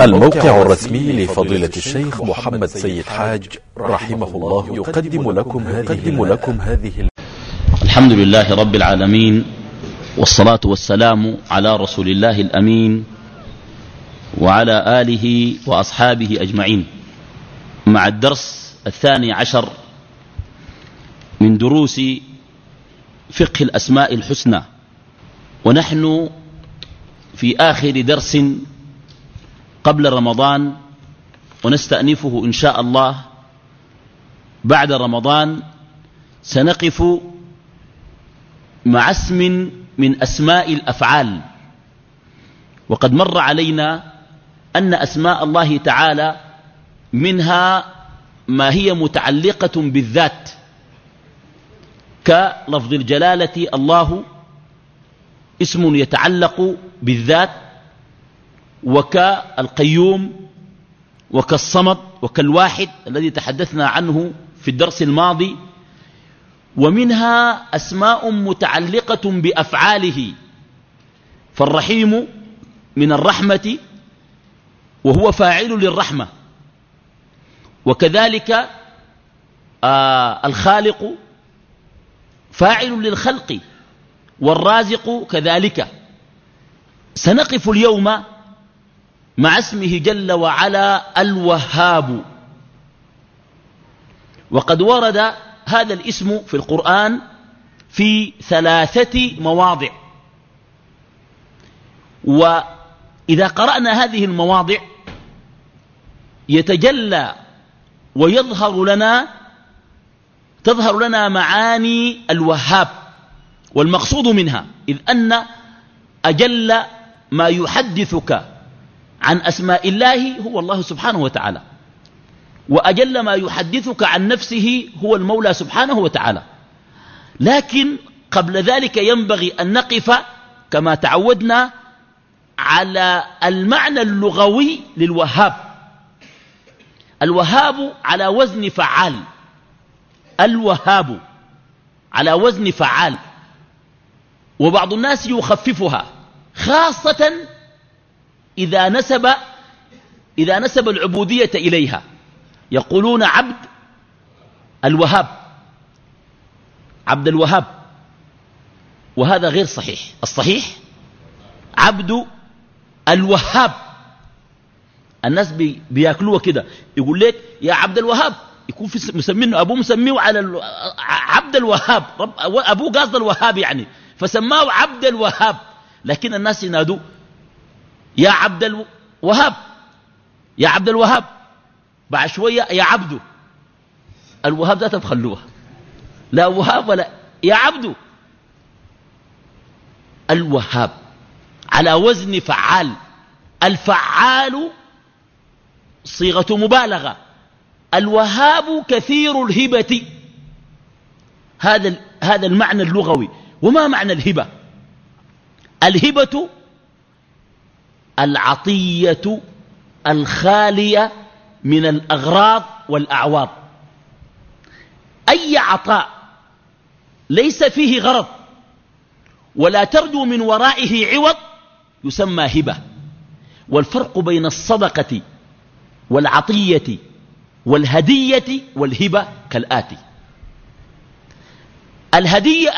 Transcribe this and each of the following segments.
الموقع الرسمي لفضيلة الشيخ محمد سيد حاج رحمه الله يقدم لكم يقدم لكم هذه الحمد لله رب العالمين والصلاة والسلام على رسول الله الأمين وعلى آله وأصحابه أجمعين. مع الدرس الثاني عشر من دروس فقه الأسماء الحسنى. ونحن في آخر درس قبل رمضان ونستأنفه إن شاء الله بعد رمضان سنقف مع اسم من أسماء الأفعال. وقد مر علينا أن أسماء الله تعالى منها ما هي متعلقة بالذات كلفظ الجلالة الله اسم يتعلق بالذات وكالقيوم وكالصمد وكالواحد الذي تحدثنا عنه في الدرس الماضي ومنها أسماء متعلقة بأفعاله فالرحيم من الرحمة وهو فاعل للرحمة وكذلك آه الخالق فاعل للخلق والرازق كذلك. سنقف اليوم مع اسمه جل وعلا الوهاب. وقد ورد هذا الاسم في القرآن في ثلاثة مواضع. وإذا قرأنا هذه المواضع يتجلى ويظهر لنا تظهر لنا معاني الوهاب والمقصود منها إذ أن أجل ما يحدثك عن أسماء الله هو الله سبحانه وتعالى. وأجل ما يحدثك عن نفسه هو المولى سبحانه وتعالى. لكن قبل ذلك ينبغي أن نقف كما تعودنا على المعنى اللغوي للوهاب. الوهاب على وزن فعال. الوهاب على وزن فعال. وبعض الناس يخففها خاصة إذا نسب إذا نسب العبودية إليها يقولون عبد الوهاب عبد الوهاب. وهذا غير صحيح. الصحيح عبد الوهاب. الناس بي بياكلوها كده. يقول لك يا عبد الوهاب يكون في مسمينه أبوه مسميه على عبد الوهاب. رب أبوه قاصد الوهاب يعني. فسماه عبد الوهاب. لكن الناس ينادوا يا عبد الوهاب يا عبد الوهاب. بعد شوية يا عبده الوهاب ذاته تخلوها لا وهاب ولا يا عبده الوهاب. على وزن فعال. الفعال صيغة مبالغة. الوهاب كثير الهبة. هذا هذا المعنى اللغوي. وما معنى الهبة؟ الهبة العطية الخالية من الأغراض والأعواض أي عطاء ليس فيه غرض ولا ترجو من ورائه عوض يسمى هبة. والفرق بين الصدقة والعطية والهدية والهبة كالآتي. الهدية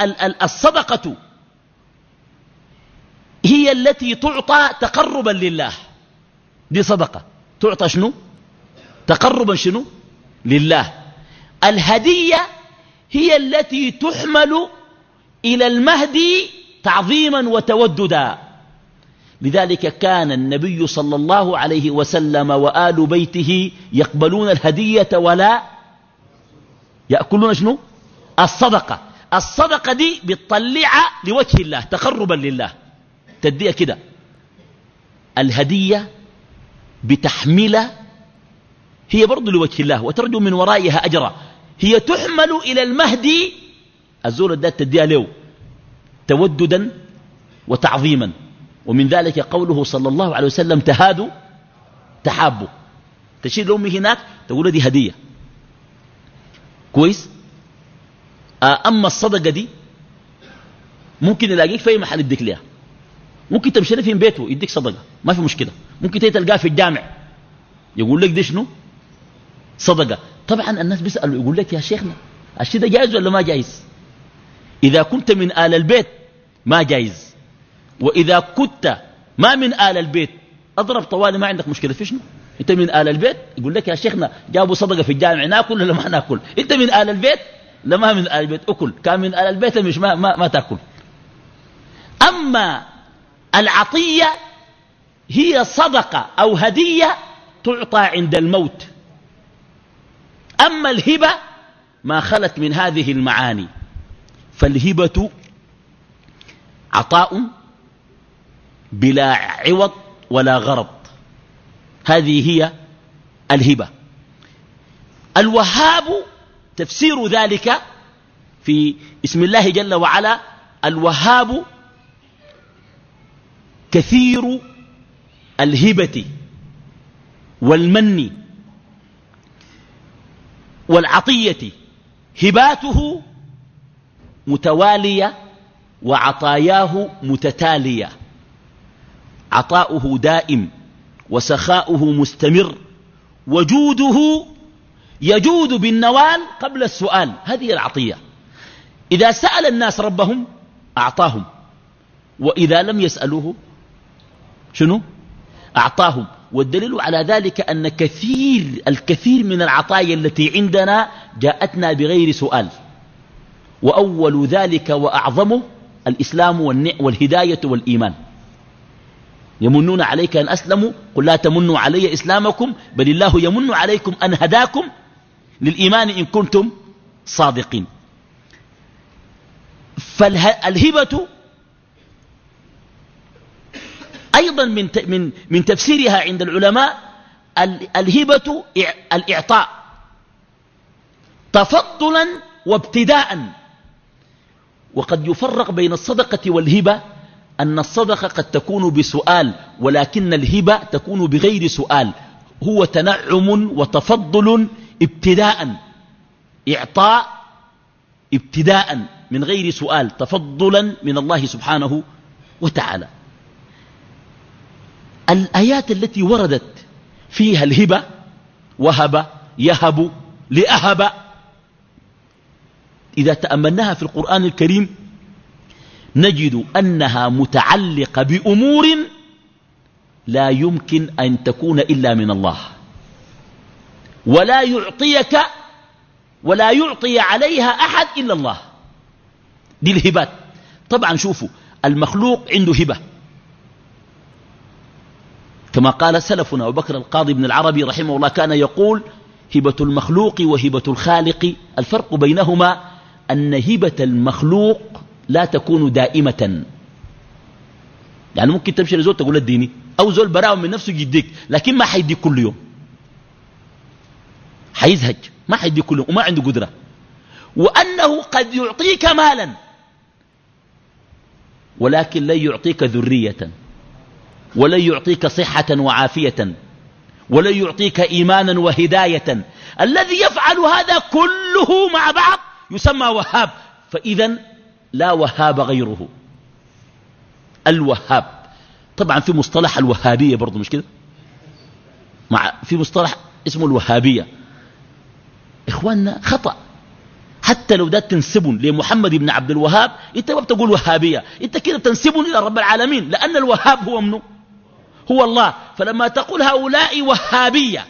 الصدقة هي التي تعطى تقربا لله. دي صدقة. تعطى شنو؟ تقربا شنو؟ لله. الهدية هي التي تحمل إلى المهدي تعظيما وتوددا. لذلك كان النبي صلى الله عليه وسلم وآل بيته يقبلون الهدية ولا يأكلون شنو؟ الصدقة. الصدقة دي بتطلع لوجه الله تقربا لله. تديها كده. الهدية بتحمل هي برضو لوجه الله وترجو من ورائها أجرا. هي تحمل إلى المهدي. الزول الدات تديها له توددا وتعظيما. ومن ذلك قوله صلى الله عليه وسلم تهادوا تحابوا. تشير لأمي هناك تقول دي هدية. كويس؟ أما الصدقة دي ممكن يلاقيك في محل يديك لها ممكن تمشي في بيته يديك صدقة. ما في مشكلة. ممكن تلقاه في الجامع. يقول لك دي شنو؟ صدقة. طبعا الناس بيسألوا يقول لك يا شيخنا الشيء ده جائز ولا ما جائز؟ إذا كنت من آل البيت ما جائز. وإذا كنت ما من آل البيت أضرب طوالي ما عندك مشكلة. في شنو؟ أنت من آل البيت؟ يقول لك يا شيخنا جابوا صدقة في الجامع ناكل ولا ما ناكل؟ أنت من آل البيت؟ لا ما من آل البيت أكل. كان من آل البيت مش ما, ما, ما تأكل. أما العطية هي صدقة أو هدية تعطى عند الموت. أما الهبة ما خلت من هذه المعاني. فالهبة عطاء بلا عوض ولا غرض. هذه هي الهبة. الوهاب تفسير ذلك في اسم الله جل وعلا الوهاب كثير الهبة والمن والعطية هباته متوالية وعطاياه متتالية. عطاؤه دائم وسخاؤه مستمر وجوده يجود بالنوال قبل السؤال. هذه العطية. إذا سأل الناس ربهم أعطاهم وإذا لم يسألوه شنو؟ أعطاهم. والدليل على ذلك أن كثير الكثير من العطايا التي عندنا جاءتنا بغير سؤال. وأول ذلك وأعظمه الإسلام والهداية والإيمان. يمنون عليك أن أسلموا؟ قل لا تمنوا علي إسلامكم بل الله يمن عليكم أن هداكم للإيمان إن كنتم صادقين. فالهبة أيضا من من من تفسيرها عند العلماء الهبة الإعطاء. تفضلا وابتداء. وقد يفرق بين الصدقة والهبة أن الصدقة قد تكون بسؤال ولكن الهبة تكون بغير سؤال. هو تنعم وتفضل ابتداء. إعطاء ابتداء من غير سؤال تفضلا من الله سبحانه وتعالى. الآيات التي وردت فيها الهبة وهب يهب لأهب. إذا تأملناها في القرآن الكريم نجد أنها متعلقة بأمور لا يمكن أن تكون إلا من الله. ولا يعطيك ولا يعطي عليها أحد إلا الله. دي الهبات. طبعا شوفوا المخلوق عنده هبة. كما قال سلفنا أبو بكر القاضي بن العربي رحمه الله كان يقول هبة المخلوق وهبة الخالق الفرق بينهما أن هبة المخلوق لا تكون دائمة. يعني ممكن تمشي لزول تقول اديني أو زول براء من نفسه يديك لكن ما حيديك كل يوم. حيزهج ما حيديك كل يوم وما عنده قدرة. وأنه قد يعطيك مالا ولكن لا يعطيك ذرية. ولا يعطيك صحة وعافية ولا يعطيك إيمانا وهداية. الذي يفعل هذا كله مع بعض يسمى وهاب. فإذا لا وهاب غيره. الوهاب. طبعا في مصطلح الوهابية برضو مش كده؟ مع في مصطلح اسمه الوهابية. إخواننا خطأ. حتى لو ده تنسبون لمحمد بن عبد الوهاب انت ما بتقول وهابية. انت كده تنسبون إلى رب العالمين لأن الوهاب هو منه هو الله. فلما تقول هؤلاء وهابية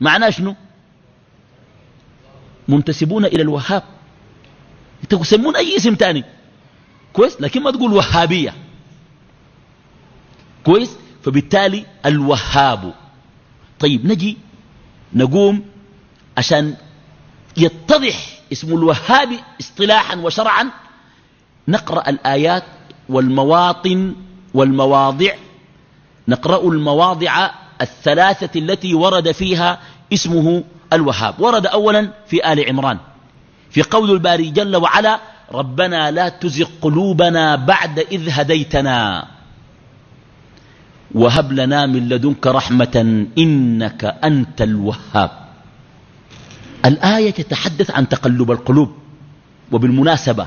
معناه شنو؟ منتسبون إلى الوهاب. تسمون أي اسم تاني. كويس؟ لكن ما تقول وهابية. كويس؟ فبالتالي الوهاب. طيب نجي نقوم عشان يتضح اسم الوهاب اصطلاحا وشرعا. نقرأ الآيات والمواطن والمواضع نقرأ المواضع الثلاثة التي ورد فيها اسمه الوهاب. ورد أولا في آل عمران في قول الباري جل وعلا ربنا لا تزغ قلوبنا بعد إذ هديتنا وهب لنا من لدنك رحمة إنك أنت الوهاب. الآية تتحدث عن تقلب القلوب وبالمناسبة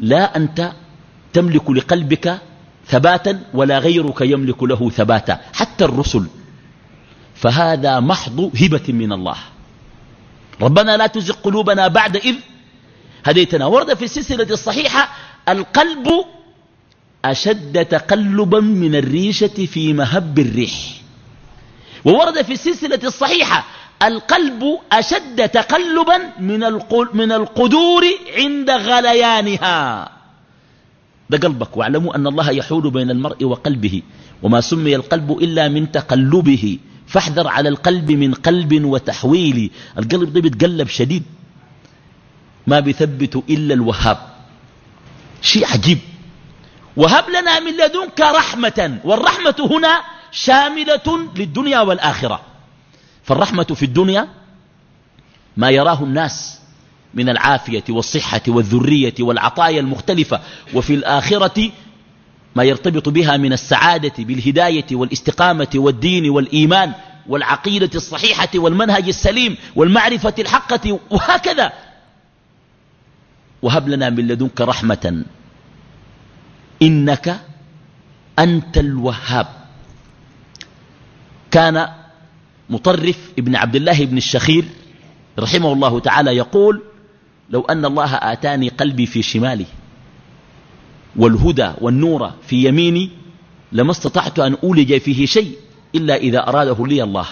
لا أنت تملك لقلبك ثباتا ولا غيرك يملك له ثباتا حتى الرسل. فهذا محض هبة من الله. ربنا لا تزغ قلوبنا بعد إذ هديتنا. ورد في السلسلة الصحيحة القلب أشد تقلبا من الريشة في مهب الريح. وورد في السلسلة الصحيحة القلب أشد تقلبا من القدور عند غليانها. ده قلبك. واعلموا أن الله يحول بين المرء وقلبه وما سمي القلب إلا من تقلبه. فاحذر على القلب من قلب وتحويل. القلب ده بيتقلب شديد. ما بيثبت إلا الوهاب. شيء عجيب. وهب لنا من لدنك رحمة والرحمة هنا شاملة للدنيا والآخرة. فالرحمة في الدنيا ما يراه الناس. من العافية والصحة والذرية والعطايا المختلفة وفي الآخرة ما يرتبط بها من السعادة بالهداية والاستقامة والدين والإيمان والعقيدة الصحيحة والمنهج السليم والمعرفة الحقة وهكذا. وهب لنا من لدنك رحمة. إنك أنت الوهاب. كان مطرف ابن عبد الله بن الشخير رحمه الله تعالى يقول لو أن الله آتاني قلبي في شمالي والهدى والنور في يميني لما استطعت أن أولج فيه شيء إلا إذا أراده لي الله.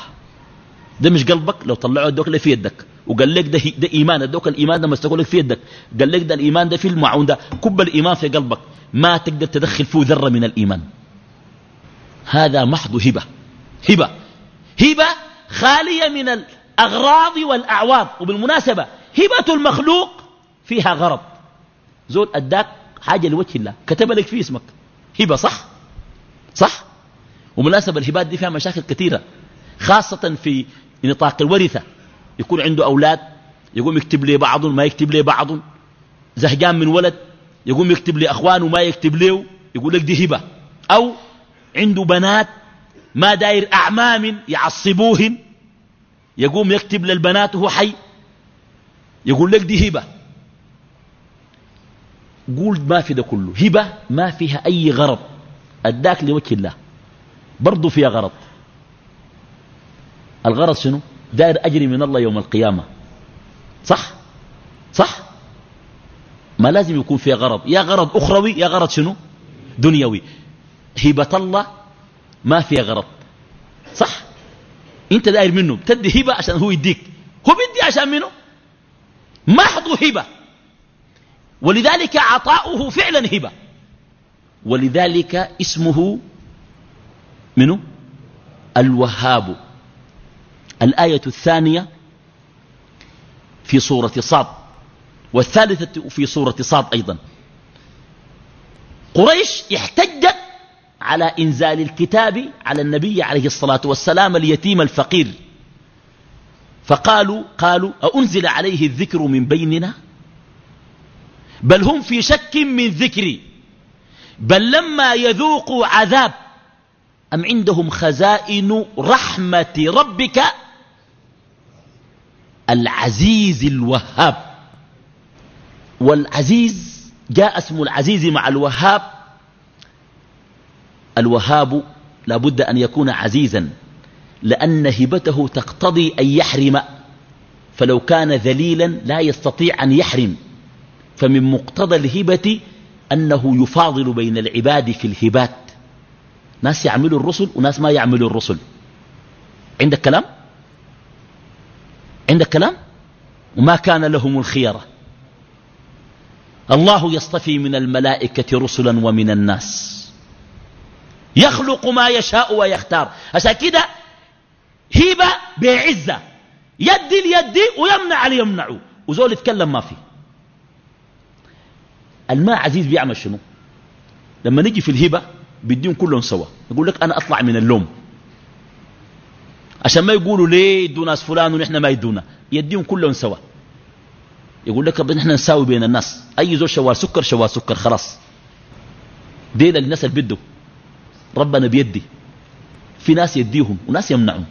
ده مش قلبك؟ لو طلعوا الدوك في يدك. وقال لك ده, ده إيمان. الدوك الإيمان ده ما لك في يدك. قال لك ده الإيمان ده في المعون ده. كب الإيمان في قلبك. ما تقدر تدخل فيه ذرة من الإيمان. هذا محض هبة. هبة. هبة خالية من الأغراض والأعواض وبالمناسبة هبة المخلوق فيها غرض. زول أداك حاجة لوجه الله. كتب لك في اسمك. هبة صح؟ صح؟ ومناسبة الهبات دي فيها مشاكل كثيرة. خاصة في نطاق الورثة. يكون عنده أولاد يقوم يكتب لي بعض ما يكتب لي بعض. زهجان من ولد يقوم يكتب لي أخوانه ما يكتب له. يقول لك دي هبة. أو عنده بنات ما داير أعمام يعصبوهن. يقوم يكتب للبنات وهو حي. يقول لك دي هبة. قول ما في ده كله. هبة ما فيها أي غرض. أداك لوجه الله. برضو فيها غرض. الغرض شنو؟ داير أجري من الله يوم القيامة. صح؟ صح؟ ما لازم يكون فيها غرض. يا غرض أخروي يا غرض شنو؟ دنيوي. هبة الله ما فيها غرض. صح؟ أنت داير منه. بتدي هبة عشان هو يديك. هو بيدي عشان منه؟ محض هبة. ولذلك عطاؤه فعلا هبة. ولذلك اسمه منه الوهاب. الآية الثانية في سورة صاد والثالثة في سورة صاد أيضا. قريش احتجت على إنزال الكتاب على النبي عليه الصلاة والسلام اليتيم الفقير. فقالوا قالوا أأنزل عليه الذكر من بيننا؟ بل هم في شك من ذكري. بل لما يذوقوا عذاب أم عندهم خزائن رحمة ربك؟ العزيز الوهاب. والعزيز جاء اسم العزيز مع الوهاب. الوهاب لابد أن يكون عزيزا. لأن هبته تقتضي أن يحرم. فلو كان ذليلا لا يستطيع أن يحرم. فمن مقتضى الهبة أنه يفاضل بين العباد في الهبات. ناس يعملوا الرسل وناس ما يعملوا الرسل. عندك كلام عندك كلام وما كان لهم الخيرة الله يصطفي من الملائكة رسلا ومن الناس. يخلق ما يشاء ويختار. عشان كده هبة بعزة. يدي اليدي ويمنع ليمنعه وزول يتكلم ما فيه. الماء عزيز بيعمل شنو؟ لما نجي في الهبة بيديهم كلهم سوا. يقول لك أنا أطلع من اللوم. عشان ما يقولوا ليه يدوا ناس فلان ونحن ما يدونا. يديهم كلهم سوا. يقول لك نحن نساوي بين الناس. أي زول شوال سكر شوال سكر خلاص. ديل الناس اللي بدوا ربنا بيدي. في ناس يديهم وناس يمنعهم.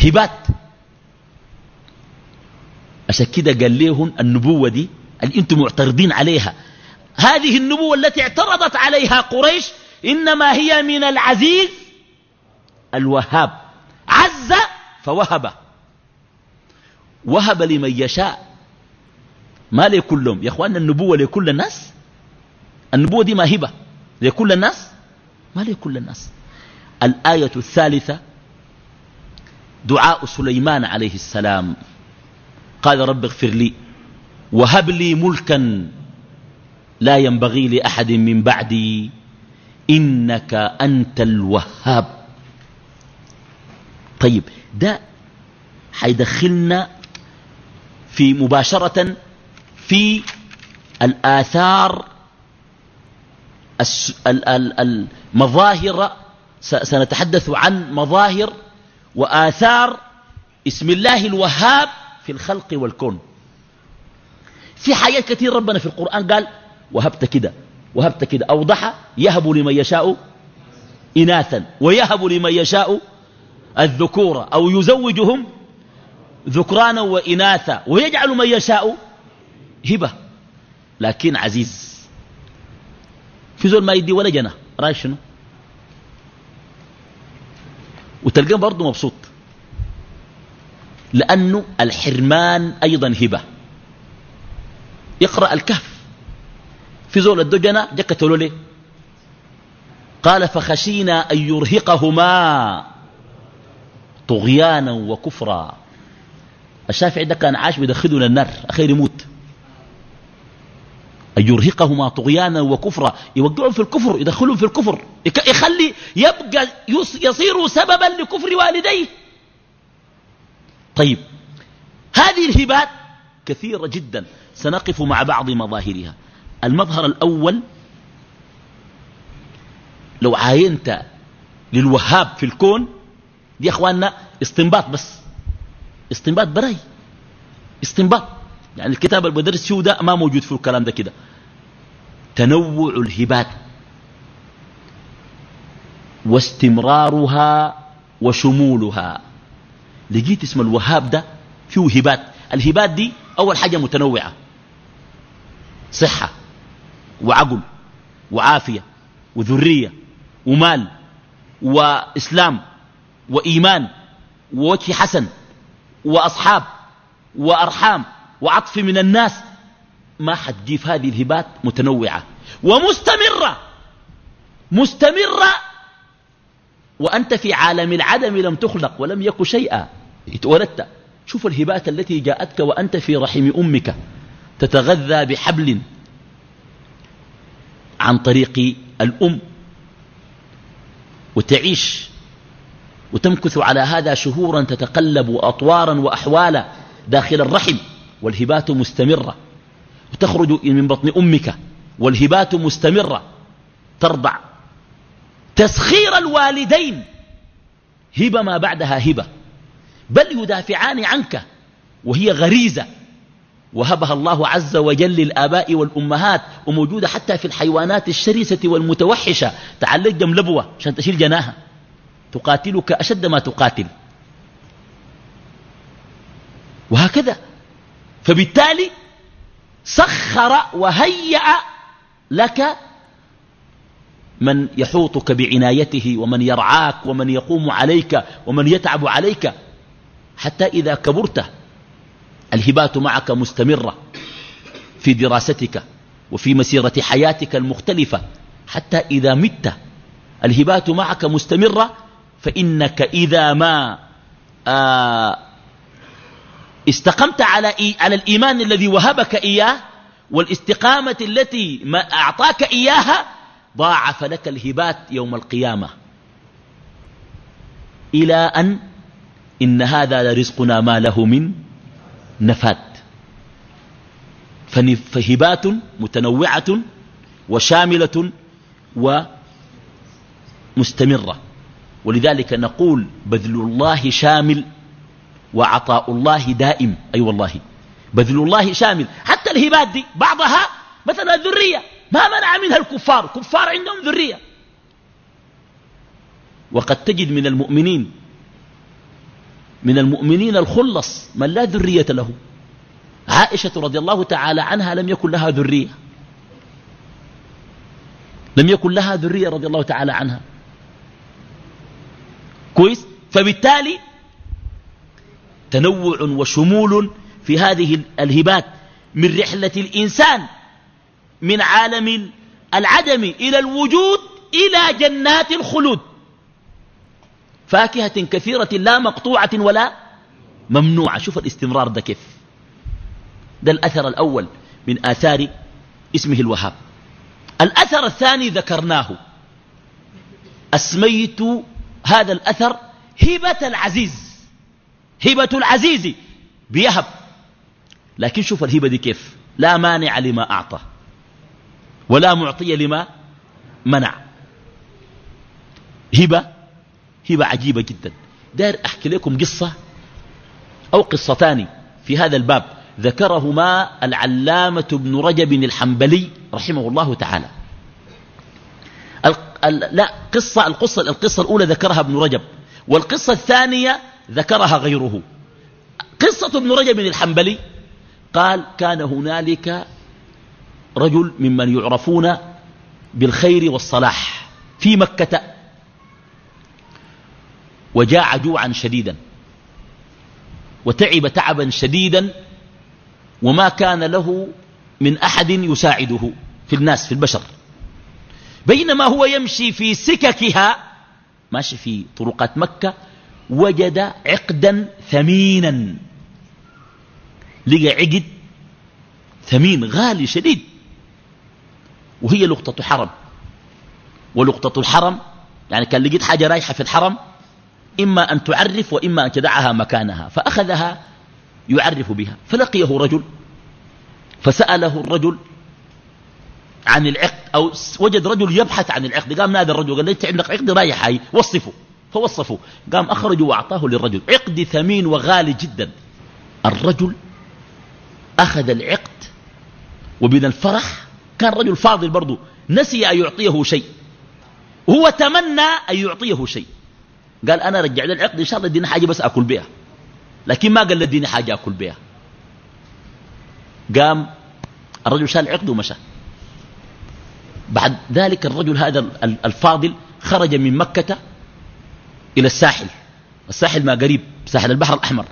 هبات. عشان كده قال لهم النبوة دي اللي أنتم معترضين عليها. هذه النبوة التي اعترضت عليها قريش إنما هي من العزيز الوهاب. عز فوهب. وهب لمن يشاء. ما لكلهم. يا إخوان النبوة لكل الناس؟ النبوة دي ما هبة لكل الناس؟ ما لكل الناس. الآية الثالثة دعاء سليمان عليه السلام. قال رب اغفر لي وهب لي ملكا لا ينبغي لأحد من بعدي. إنك أنت الوهاب. طيب ده حيدخلنا في مباشرة في الآثار المظاهر سنتحدث عن مظاهر وآثار اسم الله الوهاب في الخلق والكون. في حاجات كثير ربنا في القرآن قال وهبت كده وهبت كده أوضح يهب لمن يشاء إناثا ويهب لمن يشاء الذكورة أو يزوجهم ذكرانا وإناثا ويجعل من يشاء هبة. لكن عزيز في زول ما يدي ولا جنة رأي شنو؟ وتلقاه برضه مبسوط. لأنه الحرمان أيضا هبة. يقرأ الكهف. في زول الدجنة جكتوا له قال فخشينا أن يرهقهما طغيانا وكفرا. الشافعي ده كان عاش بيدخله للنار أخير يموت. أن يرهقهما طغيانا وكفرا. يوقعهم في الكفر يدخلهم في الكفر. يخلي يبقى يصير سببا لكفر والديه. طيب. هذه الهبات كثيرة جدا. سنقف مع بعض مظاهرها. المظهر الأول لو عاينت للوهاب في الكون دي أخواننا استنباط بس. استنباط براي استنباط. يعني الكتاب اللي بدرس ده ما موجود فيه الكلام ده كده. تنوع الهبات. واستمرارها وشمولها. لقيت اسم الوهاب ده فيه هبات. الهبات دي أول حاجة متنوعة. صحة وعقل وعافية وذرية ومال وإسلام وإيمان ووجه حسن وأصحاب وأرحام وعطف من الناس. ما حتجيب هذه الهبات متنوعة. ومستمرة. مستمرة. وأنت في عالم العدم لم تخلق ولم يك شيئا. اتولدت. شوف الهبات التي جاءتك وأنت في رحم أمك. تتغذى بحبل. عن طريق الأم. وتعيش. وتمكث على هذا شهورا تتقلب أطوارا وأحوالا داخل الرحم. والهبات مستمرة. وتخرج من بطن أمك. والهبات مستمرة. ترضع. تسخير الوالدين. هبة ما بعدها هبة. بل يدافعان عنك. وهي غريزة. وهبها الله عز وجل للآباء والأمهات. وموجودة حتى في الحيوانات الشرسة والمتوحشة. تعلق جملبوة عشان تشيل جناها. تقاتلك أشد ما تقاتل. وهكذا. فبالتالي سخر وهيأ لك من يحوطك بعنايته ومن يرعاك ومن يقوم عليك ومن يتعب عليك حتى إذا كبرت الهبات معك مستمرة في دراستك وفي مسيرة حياتك المختلفة حتى إذا مت الهبات معك مستمرة فإنك إذا ما آه استقمت على على الإيمان الذي وهبك إياه والاستقامة التي ما أعطاك إياها ضاعف لك الهبات يوم القيامة. إلى أن إن هذا لرزقنا ما له من نفات فهبات متنوعة وشاملة ومستمرة. ولذلك نقول بذل الله شامل وعطاء الله دائم. أي أيوة والله. بذل الله شامل. حتى الهبات دي بعضها مثلا الذرية ما منع منها الكفار. كفار عندهم ذرية. وقد تجد من المؤمنين من المؤمنين الخلص من لا ذرية له. عائشة رضي الله تعالى عنها لم يكن لها ذرية. لم يكن لها ذرية رضي الله تعالى عنها. كويس؟ فبالتالي تنوع وشمول في هذه الهبات من رحلة الإنسان من عالم العدم إلى الوجود إلى جنات الخلود. فاكهة كثيرة لا مقطوعة ولا ممنوعة. شوف الاستمرار ده كيف. ده الأثر الأول من آثار اسمه الوهاب. الأثر الثاني ذكرناه. أسميت هذا الأثر هبة العزيز. هبة العزيز بيهب. لكن شوف الهبة دي كيف. لا مانع لما أعطى ولا معطي لما منع. هبة هبة عجيبة جدا. داير أحكي لكم قصة أو قصتان في هذا الباب. ذكرهما العلامة ابن رجب الحنبلي رحمه الله تعالى. لا قصة القصة القصة الأولى ذكرها ابن رجب والقصة الثانية ذكرها غيره. قصة ابن رجب الحنبلي قال كان هنالك رجل ممن يعرفون بالخير والصلاح في مكة. وجاع جوعا شديدا وتعب تعبا شديدا وما كان له من أحد يساعده في الناس في البشر. بينما هو يمشي في سككها ماشي في طرقات مكة وجد عقدا ثمينا. لقى عقد ثمين غالي شديد. وهي لقطة حرم. ولقطة الحرم يعني كان لقيت حاجة رايحة في الحرم إما أن تعرف وإما أن تدعها مكانها. فأخذها يعرف بها. فلقيه رجل. فسأله الرجل عن العقد أو وجد رجل يبحث عن العقد. قام نادى الرجل قال ليس عندك عقد؟ رايح هاي وصفه. فوصفه قام أخرجه وأعطاه للرجل. عقد ثمين وغالي جدا. الرجل أخذ العقد وبين الفرح كان رجل فاضل برضه نسي أن يعطيه شيء. هو تمنى أن يعطيه شيء. قال أنا رجع لي العقد إن شاء الله اديني حاجة بس أكل بها لكن ما قال لي اديني حاجة أكل بها قام الرجل شال العقد ومشى. بعد ذلك الرجل هذا الفاضل خرج من مكة إلى الساحل. الساحل ما قريب ساحل البحر الأحمر.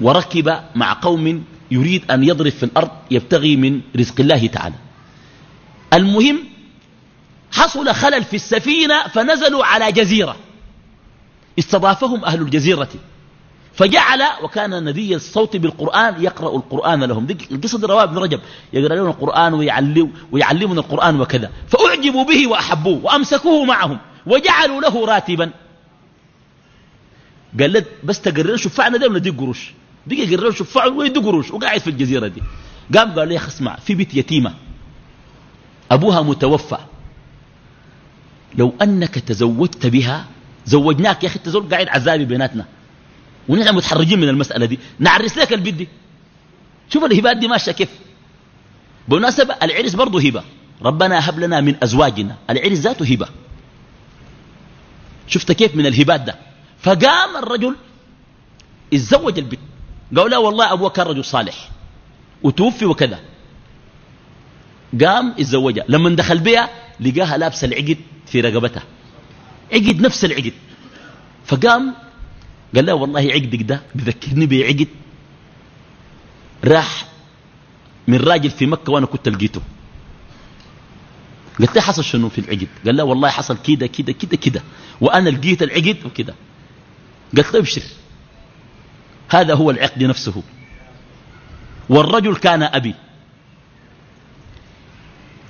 وركب مع قوم يريد أن يضرب في الأرض يبتغي من رزق الله تعالى. المهم حصل خلل في السفينة فنزلوا على جزيرة. استضافهم أهل الجزيرة. فجعل وكان ندي الصوت بالقرآن يقرأ القرآن لهم. القصة رواه ابن رجب. يقرأ لهم القرآن ويعلم ويعلمون القرآن وكذا. فأعجبوا به وأحبوه وأمسكوه معهم. وجعلوا له راتبا. قال له بس تقرر شفعنا ده دي قروش. بقى يقرر شفعه ويدي قروش. وقاعد في الجزيرة دي. قام قال لي اسمع في بيت يتيمة. أبوها متوفى. لو أنك تزوجت بها زوجناك يا أخي تزوج قاعد عذابي بيناتنا. ونحن متحرجين من المسألة دي. نعرس لك البيت دي. شوف الهبات دي ماشية كيف. بالمناسبة العرس برضه هبة. ربنا هب لنا من أزواجنا. العرس ذاته هبة. شفت كيف من الهبات ده. فقام الرجل اتزوج البنت. قال لا والله أبوه كان رجل صالح. وتوفي وكذا. قام اتزوجها. لما دخل بها لقاها لابسة العقد في رقبتها. عقد نفس العقد. فقام قال لا والله عقدك ده بذكرني بعقد. راح من راجل في مكة وأنا كنت لقيته. قلت له حصل شنو في العقد؟ قال لا والله حصل كده كده كده كده. وأنا لقيت العقد وكده. قلت له ابشر. هذا هو العقد نفسه. والرجل كان أبي.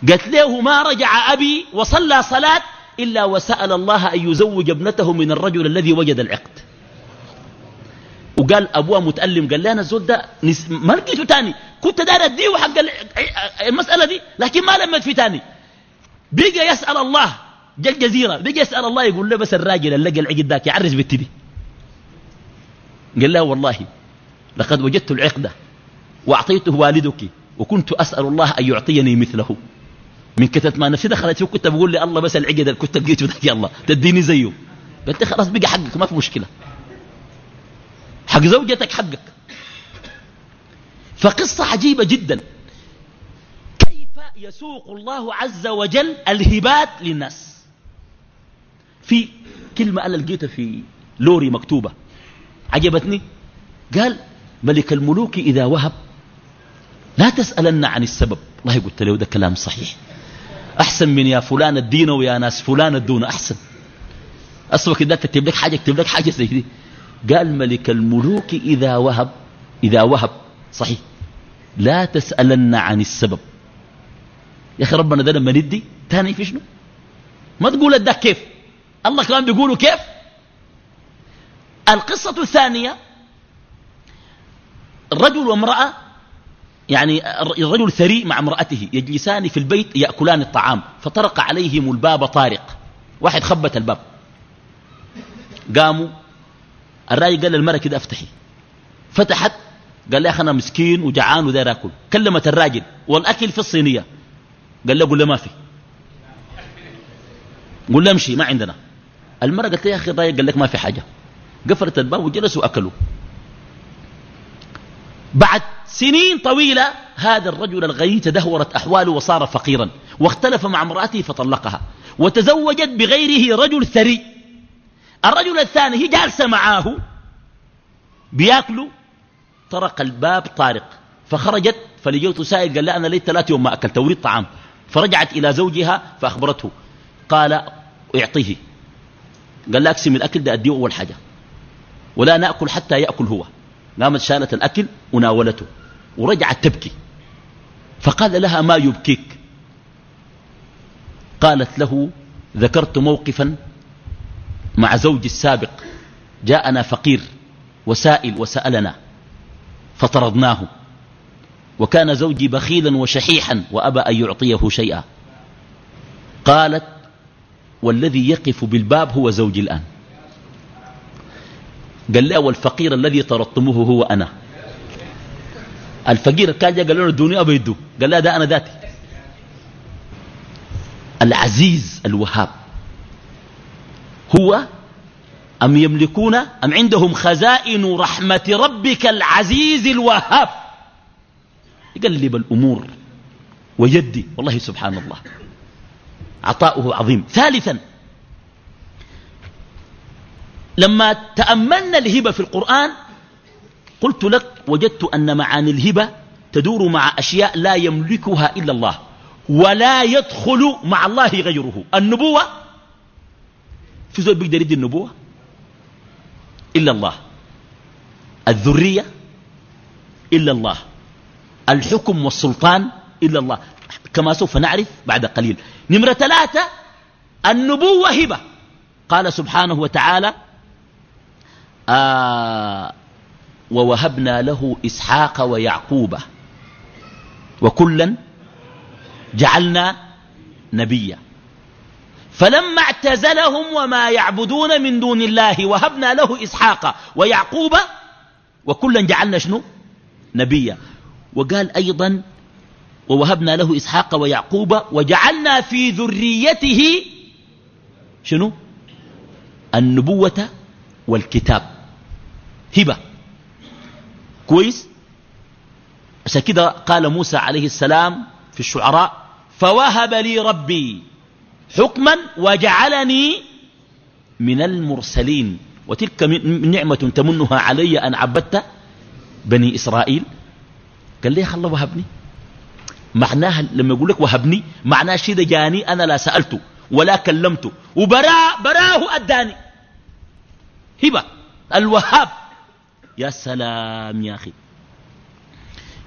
قالت له ما رجع أبي وصلى صلاة إلا وسأل الله أن يزوج ابنته من الرجل الذي وجد العقد. وقال أبوها متألم قال لي أنا الزول ده ما لقيته تاني. كنت داير أديه حق المسألة دي لكن ما لمت في تاني. بقى يسأل الله. جا الجزيرة بقى يسأل الله يقول له بس الراجل اللي لقى العقد ذاك يعرس بنتي قال له والله لقد وجدت العقدة وأعطيته والدك وكنت أسأل الله أن يعطيني مثله. من كتت ما نفسي دخلت كنت بقول لي الله بس العقد كنت لقيته ذاك الله تديني زيه. قلت خلاص بقى حقك ما في مشكلة. حق زوجتك حقك. فقصة عجيبة جدا. يسوق الله عز وجل الهبات للناس. في كلمة أنا لقيتها في لوري مكتوبة. عجبتني. قال ملك الملوك إذا وهب. لا تسألن عن السبب. والله قلت له ده كلام صحيح. أحسن من يا فلان الدين ويا ناس فلان الدون أحسن. أصبح كده تكتب لك حاجة اكتب لك حاجة زي دي. قال ملك الملوك إذا وهب. إذا وهب. صحيح. لا تسألن عن السبب. يا أخي ربنا ده لما ندي تاني في شنو؟ ما تقول اداك كيف؟ الله كمان بيقولوا كيف؟ القصة الثانية الرجل وامرأة يعني الرجل ثري مع امرأته يجلسان في البيت يأكلان الطعام فطرق عليهم الباب طارق. واحد خبت الباب. قاموا الراجل قال للمرأة كده افتحي. فتحت قال لي أنا مسكين وجعان وداير أكل كلمت الراجل والأكل في الصينية. قال له قل له ما في. قل له امشي ما عندنا. المرأة قالت لي يا أخي الراجل قال لك ما في حاجة. قفلت الباب وجلسوا أكلوا بعد سنين طويلة هذا الرجل الغني تدهورت أحواله وصار فقيرا واختلف مع امرأته فطلقها وتزوجت بغيره رجل ثري. الرجل الثاني هي جالسة معاه بياكلوا طرق الباب طارق فخرجت فلجيت سائل قال لا أنا ليت ثلاث يوم ما أكلت أريد طعام. فرجعت إلى زوجها فأخبرته. قال اعطيه. قال لا أقسم الأكل ده أديه أول حاجة. ولا نأكل حتى يأكل هو. قامت شالت الأكل وناولته. ورجعت تبكي. فقال لها ما يبكيك؟ قالت له ذكرت موقفا مع زوجي السابق. جاءنا فقير وسائل وسألنا. فطردناه. وكان زوجي بخيلا وشحيحا وأبى أن يعطيه شيئا. قالت والذي يقف بالباب هو زوجي الآن. قال له والفقير الذي طردتموه هو أنا. الفقير كان جاء قال له الدنيا بيدو قال لا ده أنا ذاتي. العزيز الوهاب هو أم يملكون أم عندهم خزائن رحمة ربك العزيز الوهاب؟ يقلب الأمور ويدي. والله سبحان الله عطاؤه عظيم. ثالثا لما تأملنا الهبة في القرآن قلت لك وجدت أن معاني الهبة تدور مع أشياء لا يملكها إلا الله ولا يدخل مع الله غيره. النبوة في زول بيقدر يدي النبوة؟ إلا الله. الذرية إلا الله. الحكم والسلطان إلا الله. كما سوف نعرف بعد قليل. نمرة ثلاثة النبوة هبة. قال سبحانه وتعالى آه ووهبنا له إسحاق ويعقوب. وكلا جعلنا نبيا. فلما اعتزلهم وما يعبدون من دون الله وهبنا له إسحاق ويعقوب وكلا جعلنا شنو؟ نبيا. وقال أيضا ووهبنا له إسحاق ويعقوب وجعلنا في ذريته شنو؟ النبوة والكتاب. هبة. كويس؟ عشان كده قال موسى عليه السلام في الشعراء فوهب لي ربي حكما وجعلني من المرسلين. وتلك نعمة تمنها علي أن عبدت بني إسرائيل. قال لي الله وهبني. معناها لما يقول لك وهبني معناه شيء ده جاني أنا لا سألته ولا كلمته. وبراه براه أداني. هبة. الوهاب. يا سلام يا أخي.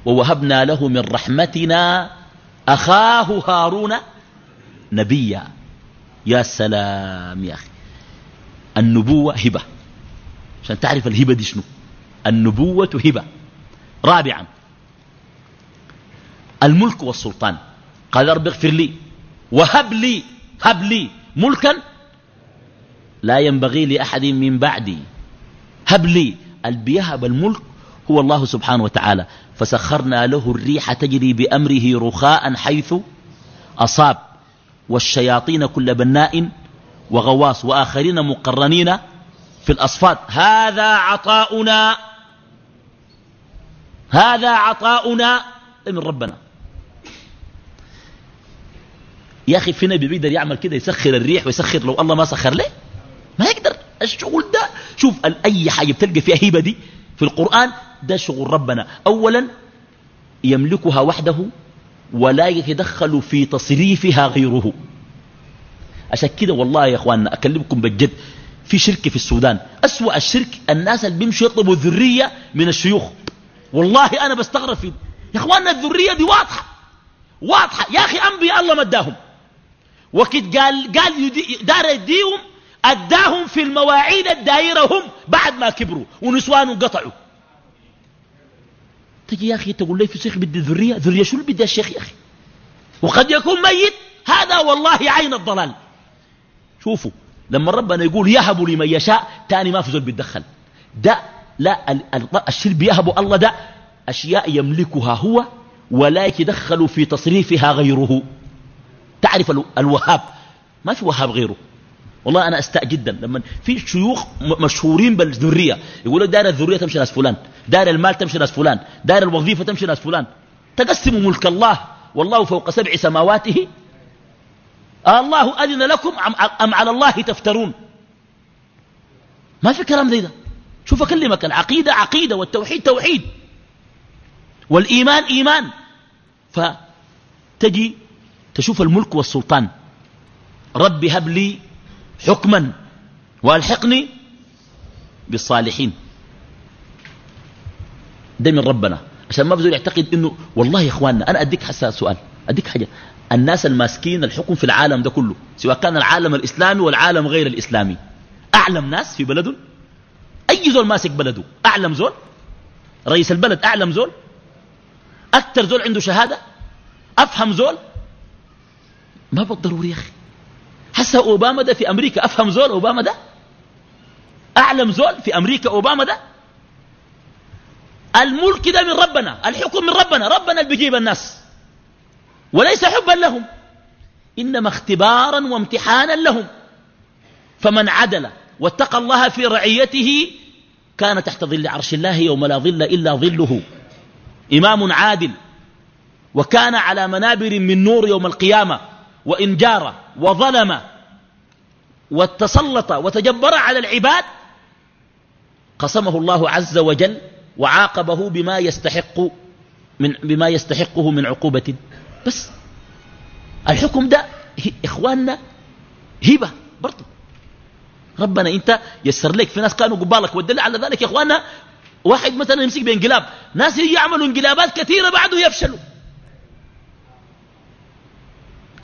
ووهبنا له من رحمتنا أخاه هارون نبيا. يا سلام يا أخي. النبوة هبة. عشان تعرف الهبة دي شنو؟ النبوة هبة. رابعا. الملك والسلطان. قال رب اغفر لي وهب لي هب لي ملكا لا ينبغي لأحد من بعدي. هب لي. البيهب الملك هو الله سبحانه وتعالى. فسخرنا له الريح تجري بأمره رخاء حيث أصاب. والشياطين كل بناء وغواص. وآخرين مقرنين في الأصفاد. هذا عطاؤنا هذا عطاؤنا من ربنا. يا أخي في نبي بيقدر يعمل كده يسخر الريح ويسخر لو الله ما سخر له ما يقدر. الشغل ده شوف أي حاجة بتلقى فيها هيبة دي في القرآن ده شغل ربنا. أولا يملكها وحده ولا يتدخل في تصريفها غيره. عشان كده والله يا إخواننا أكلمكم بجد في شرك في السودان. أسوأ الشرك الناس اللي بيمشوا يطلبوا الذرية من الشيوخ. والله أنا بستغرب يا إخواننا الذرية دي واضحة. واضحة. يا أخي أنبياء الله ما اداهم وكد قال قال دار يديهم أداهم في المواعيد الدائرة هم بعد ما كبروا ونسوان قطعوا تجي يا أخي تقول لي في شيخ بدي ذرية ذرية شو اللي بدي الشيخ يا أخي؟ وقد يكون ميت هذا والله عين الضلال. شوفوا لما ربنا يقول يهب لمن يشاء تاني ما في زول بيتدخل. ده لا الشيء بيهبه الله ده أشياء يملكها هو ولا يتدخل في تصريفها غيره. تعرف الوهاب. ما في وهاب غيره. والله أنا أستاء جدا. لما في شيوخ مشهورين بالذرية. يقولوا دار الذرية تمشي ناس فلان. دار المال تمشي ناس فلان. دار الوظيفة تمشي ناس فلان. تقسموا ملك الله. والله فوق سبع سماواته. الله أذن لكم أم على الله تفترون. ما في كلام زي ده. شوف أكلمك العقيدة عقيدة. والتوحيد توحيد. والإيمان إيمان. فتجي تشوف الملك والسلطان. ربي هب لي حكما والحقني بالصالحين. ده من ربنا. عشان ما بزول يعتقد إنه والله يا إخواننا أنا أديك حساس سؤال. أديك حاجة. الناس الماسكين الحكم في العالم ده كله سواء كان العالم الإسلامي والعالم غير الإسلامي أعلم ناس في بلده أي زول ماسك بلده؟ أعلم زول؟ رئيس البلد أعلم زول؟ أكثر زول عنده شهادة؟ أفهم زول؟ ما بالضروري يا أخي. حسا أوباما ده في أمريكا أفهم زول أوباما ده؟ أعلم زول في أمريكا أوباما ده؟ الملك ده من ربنا الحكم من ربنا ربنا اللي بيجيب الناس. وليس حبا لهم إنما اختبارا وامتحانا لهم. فمن عدل واتقى الله في رعيته كان تحت ظل عرش الله يوم لا ظل إلا ظله. إمام عادل وكان على منابر من نور يوم القيامة. وإن جار وظلم وتسلط وتجبر على العباد قسمه الله عز وجل وعاقبه بما يستحق من بما يستحقه من عقوبة. بس الحكم ده إخواننا هبة برضو. ربنا انت يسر لك في ناس كانوا قبالك والدليل على ذلك يا إخواننا. واحد مثلا يمسك بانقلاب ناس يعملوا انقلابات كثيرة بعده يفشلوا.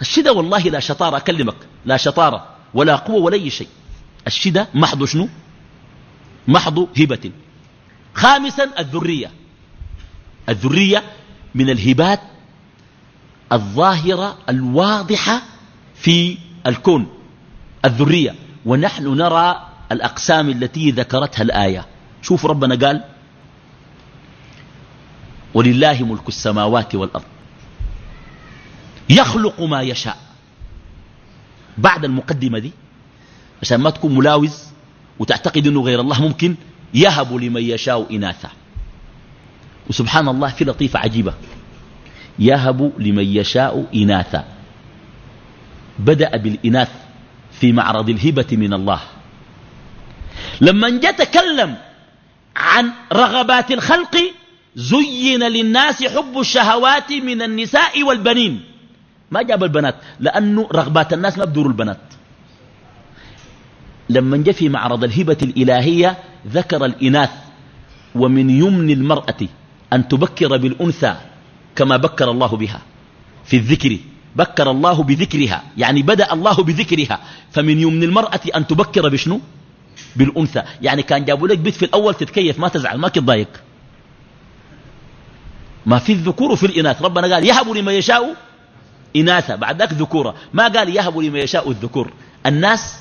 الشدة والله لا شطارة أكلمك لا شطارة ولا قوة ولا أي شيء. الشدة محض شنو؟ محض هبة. خامسا الذرية. الذرية من الهبات الظاهرة الواضحة في الكون. الذرية. ونحن نرى الأقسام التي ذكرتها الآية. شوف ربنا قال ولله ملك السماوات والأرض. يخلق ما يشاء. بعد المقدمة دي عشان ما تكون ملاوز وتعتقد أنه غير الله ممكن يهب لمن يشاء إناثا. وسبحان الله في لطيفة عجيبة. يهب لمن يشاء إناثا. بدأ بالإناث في معرض الهبة من الله. لما جاء تكلم عن رغبات الخلق زين للناس حب الشهوات من النساء والبنين. ما جاب البنات لأنه رغبات الناس ما بدور البنات. لما جاء في معرض الهبة الإلهية ذكر الإناث ومن يمن المرأة أن تبكر بالأنثى كما بكر الله بها في الذكر بكر الله بذكرها يعني بدأ الله بذكرها. فمن يمن المرأة أن تبكر بشنو؟ بالأنثى. يعني كان جابوا لك بيت في الأول تتكيف ما تزعل ما تضايق ما في الذكور وفي الإناث. ربنا قال يهب لمن يشاء إناثا. بعد ذاك ذكورة ما قال يهب لمن يشاء الذكور. الناس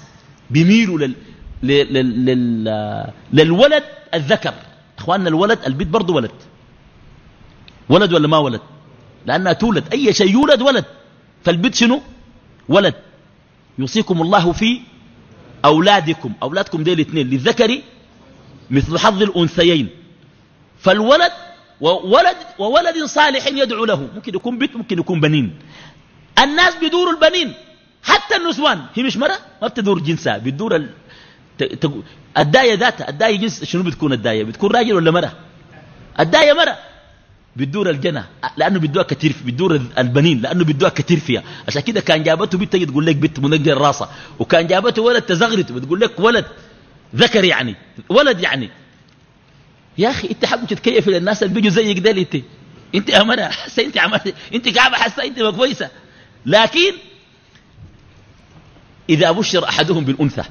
بيميلوا لل... لل... لل... للولد الذكر. إخواننا الولد البيت برضه ولد. ولد ولا ما ولد؟ لأنها تولد. أي شيء يولد ولد. فالبيت شنو؟ ولد. يوصيكم الله في أولادكم. أولادكم دي الاثنين للذكر مثل حظ الأنثيين. فالولد وولد وولد صالح يدعو له. ممكن يكون بيت ممكن يكون بنين. الناس بيدوروا البنين. حتى النسوان. هي مش مرة؟ ما بتدور جنسها. بتدور ال... ت... ت... الداية ذاتها. الداية جنس شنو بتكون الداية؟ بتكون راجل ولا مرة؟ الداية مرة. بتدور الجنة. لأنه بيدوها كتير بتدور البنين. لأنه بيدوها كتير فيها. عشان كده كان جابته بنت تقول لك بنت منقل راسها. وكان جابته ولد تزغرت بتقول لك ولد ذكر يعني. ولد يعني. يا أخي أنت حق تتكيف للناس اللي بيجوا زيك ده أنت. أنت أمانة حاسة؟ أنت عملت أنت قاعدة حاسة؟ أنت ما كويسه لكن إذا بشر أحدهم بالأنثى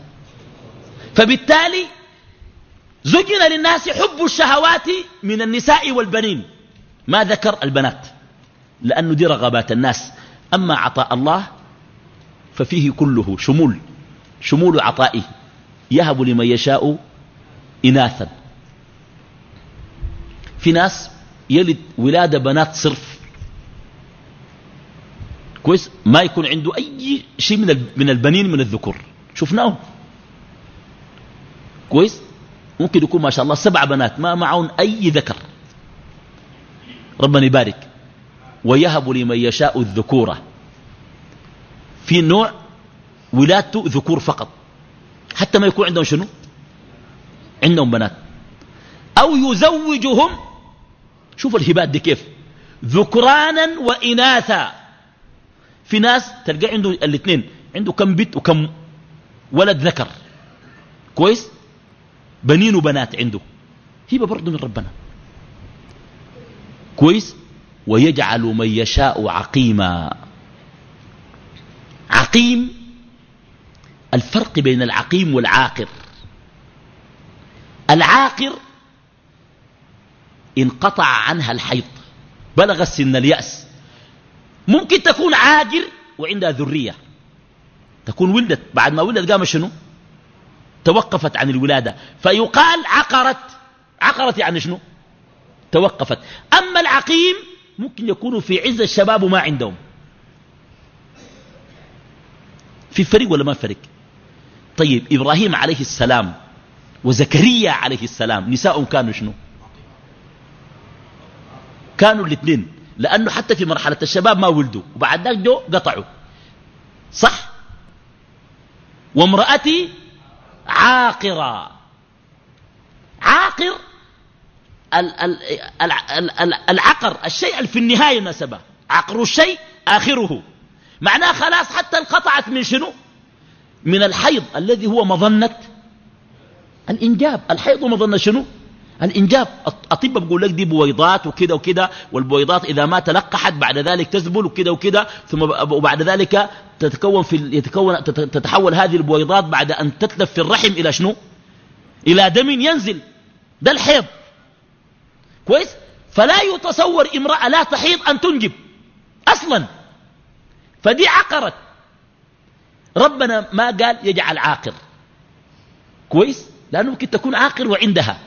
فبالتالي زجن للناس حب الشهوات من النساء والبنين. ما ذكر البنات لأنه دي رغبات الناس. أما عطاء الله ففيه كله شمول شمول عطائه. يهب لمن يشاء إناثا. في ناس يلد ولادة بنات صرف. كويس ما يكون عنده أي شيء من من البنين من الذكور. شفناه. كويس؟ ممكن يكون ما شاء الله سبع بنات ما معهم أي ذكر. ربنا يبارك. ويهب لمن يشاء الذكورة في نوع ولادته ذكور فقط. حتى ما يكون عندهم شنو؟ عندهم بنات. أو يزوجهم. شوف الهبات دي كيف. ذكرانا وإناثا. في ناس تلقى عنده الاثنين عنده كم بنت وكم ولد ذكر. كويس؟ بنين وبنات عنده. هبة برضه من ربنا. كويس؟ ويجعل من يشاء عقيما. عقيم الفرق بين العقيم والعاقر. العاقر انقطع عنها الحيض بلغ السن اليأس. ممكن تكون عاجر وعندها ذرية. تكون ولدت. بعد ما ولدت قام شنو؟ توقفت عن الولادة. فيقال عقرت. عقرت يعني شنو؟ توقفت. أما العقيم ممكن يكونوا في عز الشباب وما عندهم. في فرق ولا ما فرق؟ طيب إبراهيم عليه السلام وزكريا عليه السلام نساء كانوا شنو؟ كانوا الاثنين. لأنه حتى في مرحلة الشباب ما ولدوا وبعد ذلك جو قطعوا. صح؟ وامرأتي عاقرة. عاقر العقر الشيء في النهاية نسبة عقر الشيء آخره. معناه خلاص حتى انقطعت من شنو؟ من الحيض الذي هو مظنة الإنجاب. الحيض مظنة شنو؟ الإنجاب. الأطباء بيقول لك دي بويضات وكده وكده والبويضات إذا ما تلقحت بعد ذلك تذبل وكده وكده ثم وبعد ذلك تتكون في يتكون تتحول هذه البويضات بعد أن تتلف في الرحم إلى شنو؟ إلى دم ينزل. ده الحيض. كويس؟ فلا يتصور امرأة لا تحيض أن تنجب. أصلا. فدي عقرت. ربنا ما قال يجعل عاقر. كويس؟ لأنه ممكن تكون عاقر وعندها.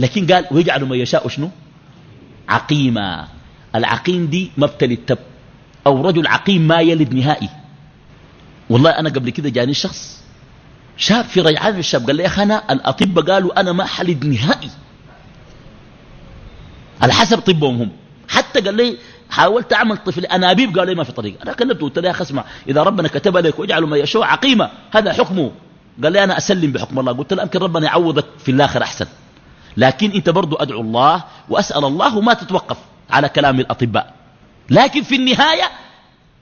لكن قال ويجعل ما يشاء شنو؟ عقيما. العقيم دي مبتل التب. أو رجل عقيم ما يلد نهائي. والله أنا قبل كده جاني شخص شاب في ريعان الشاب. قال لي يا أخي أنا الأطباء قالوا أنا ما حلد نهائي. على حسب طبهم هم. حتى قال لي حاولت أعمل طفل انابيب قال لي ما في طريقة. أنا كلمته قلت له يا أخي اسمع إذا ربنا كتب لك واجعل ما يشاء عقيمه هذا حكمه. قال لي أنا أسلم بحكم الله. قلت له يمكن ربنا يعوضك في الآخر أحسن. لكن انت برضو ادعو الله واسال الله وما تتوقف على كلام الاطباء. لكن في النهاية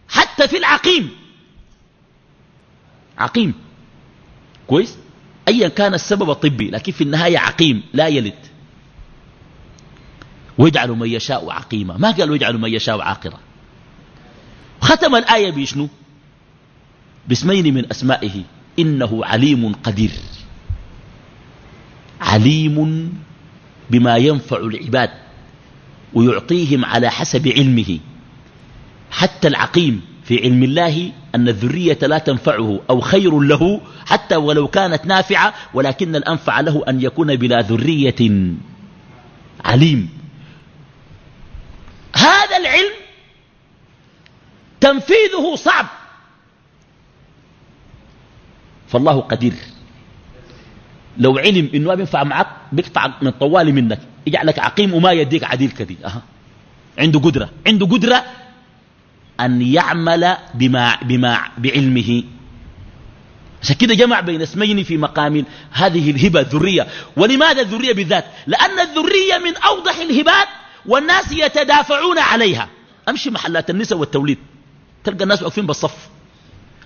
حتى في العقيم. عقيم. كويس؟ ايا كان السبب الطبي لكن في النهاية عقيم لا يلد. ويجعل من يشاء عقيما. ما قال ويجعل من يشاء عاقرا؟ ختم الآية بشنو؟ باسمين من أسمائه. إنه عليم قدير. عليم بما ينفع العباد ويعطيهم على حسب علمه. حتى العقيم في علم الله أن الذرية لا تنفعه أو خير له حتى ولو كانت نافعة ولكن الأنفع له أن يكون بلا ذرية. عليم. هذا العلم تنفيذه صعب. فالله قدير. لو علم إنه ما بينفع معك بيقطع من طوالي منك. يجعلك عقيم وما يديك عديل كذي أه. عنده قدرة. عنده قدرة أن يعمل بما, بما بعلمه. عشان كده جمع بين اسمين في مقام هذه الهبة الذرية. ولماذا الذرية بالذات؟ لأن الذرية من أوضح الهبات والناس يتدافعون عليها. أمشي محلات النساء والتوليد. تلقى الناس واقفين بالصف.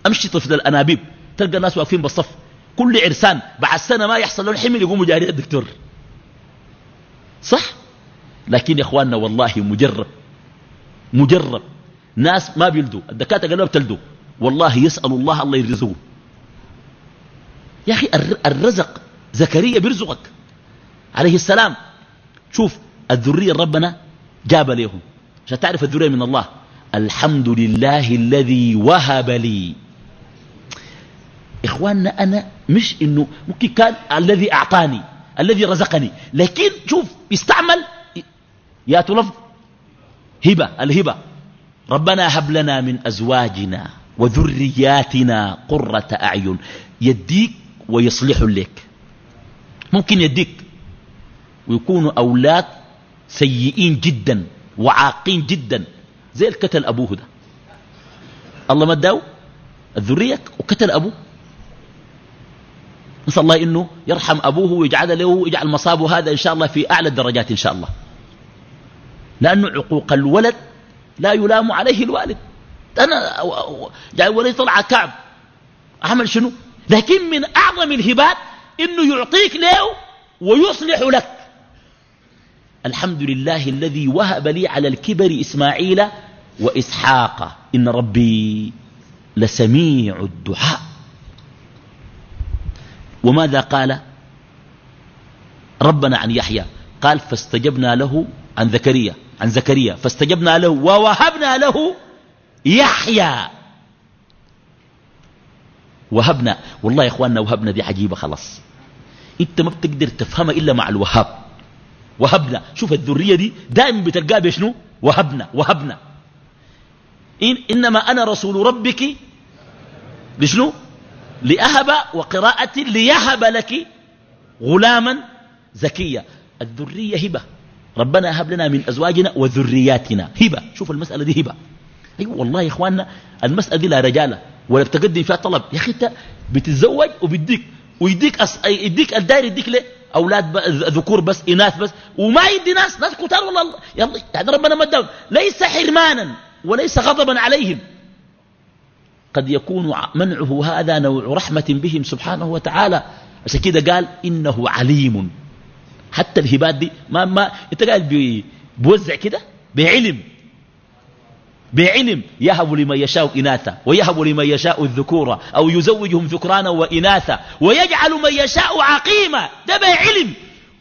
أمشي طفل الأنابيب. تلقى الناس واقفين بالصف. كل عرسان بعد سنة ما يحصل له الحمل يقوموا جاري الدكتور. صح؟ لكن يا إخواننا والله مجرب. مجرب. ناس ما بيلدوا. الدكاترة قالوا بتلدوا. والله يسأل الله الله يرزقه. يا أخي الرزق زكريا بيرزقك. عليه السلام. شوف الذرية ربنا جاب لهم عشان تعرف الذرية من الله. الحمد لله الذي وهب لي. إخواننا أنا مش إنه ممكن كان الذي أعطاني الذي رزقني. لكن شوف يستعمل يا تلف هبة الهبة. ربنا هب لنا من أزواجنا وذرياتنا قرة أعين. يديك ويصلح لك. ممكن يديك. ويكونوا أولاد سيئين جدا وعاقين جدا. زي الكتل أبوه ده. الله ما اداه الذرية وكتل أبوه. نسأل الله إنه يرحم أبوه ويجعل له ويجعل مصابه هذا إن شاء الله في أعلى الدرجات إن شاء الله. لأنه عقوق الولد لا يلام عليه الوالد. أنا يعني ولد طلع كعب عمل شنو؟ لكن من أعظم الهبات إنه يعطيك له ويصلح لك. الحمد لله الذي وهب لي على الكبر إسماعيل وإسحاق. إن ربي لسميع الدعاء. وماذا قال؟ ربنا عن يحيى. قال فاستجبنا له عن زكريا عن زكريا. فاستجبنا له ووهبنا له يحيى. وهبنا. والله يا إخواننا وهبنا دي عجيبة خلاص. إنت ما بتقدر تفهمها إلا مع الوهاب. وهبنا. شوف الذرية دي دائما بتلقاها بشنو؟ وهبنا وهبنا. إن إنما أنا رسول ربك. لشنو؟ لأهب وقراءة ليهب لك غلاما زكيا الذرية هبة. ربنا هب لنا من أزواجنا وذرياتنا. هبة. شوف المسألة دي هبة. أيوة والله يا إخواننا المسألة دي لا رجالة ولا بتقدم فيها طلب. يا أخي أنت بتتزوج وبيديك ويديك أص... يديك الداير يديك ليه أولاد ذكور بس إناث بس وما يدي ناس ناس كتار والله. يعني ربنا ما ليس حرمانا وليس غضبا عليهم. قد يكون منعه هذا نوع رحمة بهم سبحانه وتعالى. عشان كده قال إنه عليم. حتى الهبات دي ما ما انت قال بوزع كده بعلم. بعلم يهب لمن يشاء إناثا ويهب لمن يشاء الذكورة أو يزوجهم ذكرانا وإناثا ويجعل من يشاء عقيما. ده بعلم